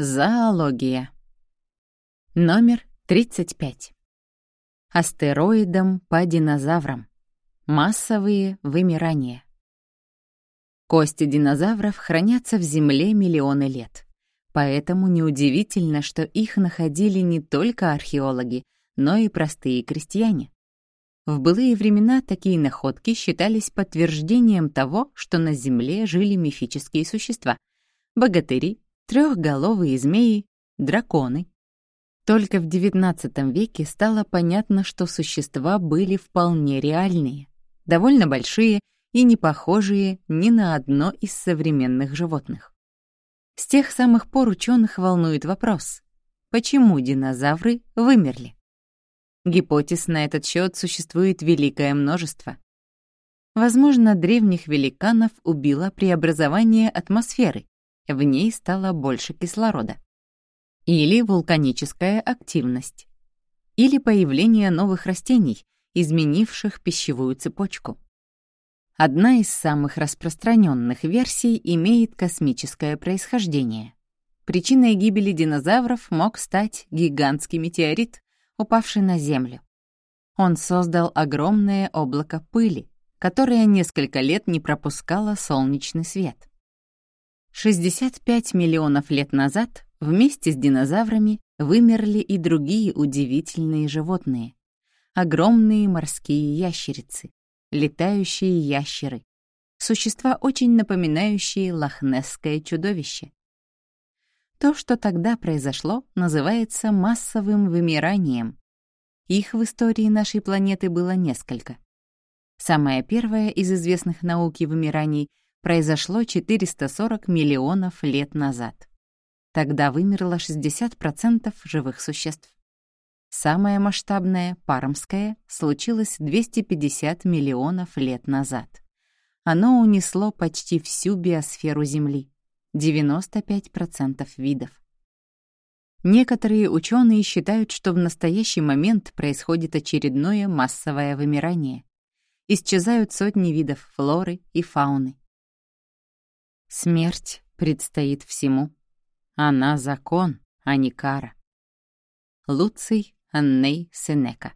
Зоология. Номер 35. Астероидам по динозаврам. Массовые вымирания. Кости динозавров хранятся в Земле миллионы лет. Поэтому неудивительно, что их находили не только археологи, но и простые крестьяне. В былые времена такие находки считались подтверждением того, что на Земле жили мифические существа — богатыри, трехголовые змеи, драконы. Только в XIX веке стало понятно, что существа были вполне реальные, довольно большие и не похожие ни на одно из современных животных. С тех самых пор ученых волнует вопрос, почему динозавры вымерли? Гипотез на этот счет существует великое множество. Возможно, древних великанов убило преобразование атмосферы, в ней стало больше кислорода. Или вулканическая активность. Или появление новых растений, изменивших пищевую цепочку. Одна из самых распространенных версий имеет космическое происхождение. Причиной гибели динозавров мог стать гигантский метеорит, упавший на Землю. Он создал огромное облако пыли, которое несколько лет не пропускало солнечный свет. 65 миллионов лет назад вместе с динозаврами вымерли и другие удивительные животные. Огромные морские ящерицы, летающие ящеры, существа, очень напоминающие лохнесское чудовище. То, что тогда произошло, называется массовым вымиранием. Их в истории нашей планеты было несколько. Самое первое из известных науки вымираний произошло 440 миллионов лет назад. Тогда вымерло 60% живых существ. Самое масштабное, пармское, случилось 250 миллионов лет назад. Оно унесло почти всю биосферу Земли, 95% видов. Некоторые ученые считают, что в настоящий момент происходит очередное массовое вымирание. Исчезают сотни видов флоры и фауны. Смерть предстоит всему. Она закон, а не кара. Луций Анней Сенека